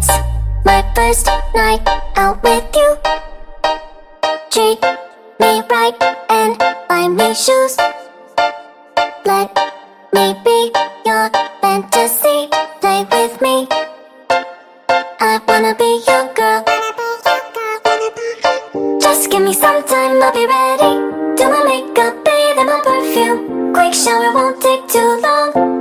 It's my first night out with you. Treat me right and buy me shoes. Let me be your fantasy. Play with me. I wanna be your girl. Just give me some time, I'll be ready. Do my makeup, bathe in my perfume. Quick shower won't take too long.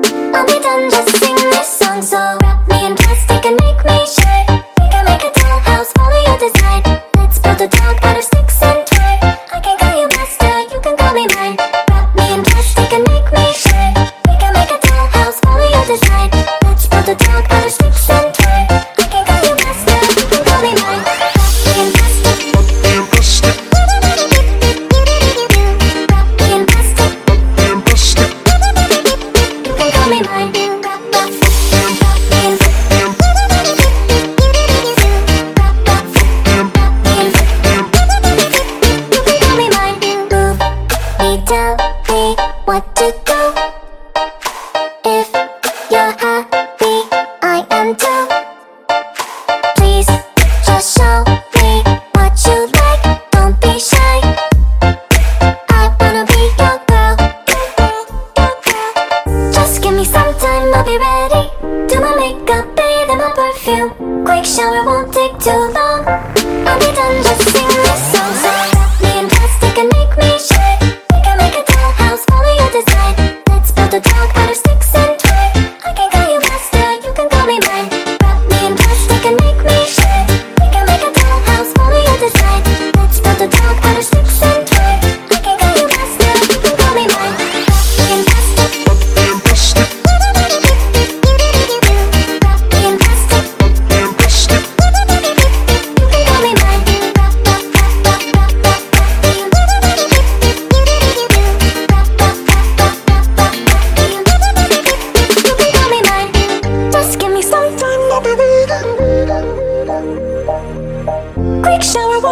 makeup, bathe in my perfume. Quick shower won't take too long. I'll be done just sing this song.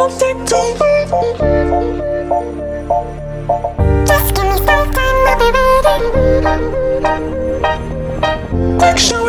Just give me some time, I'll be waiting. Take shower.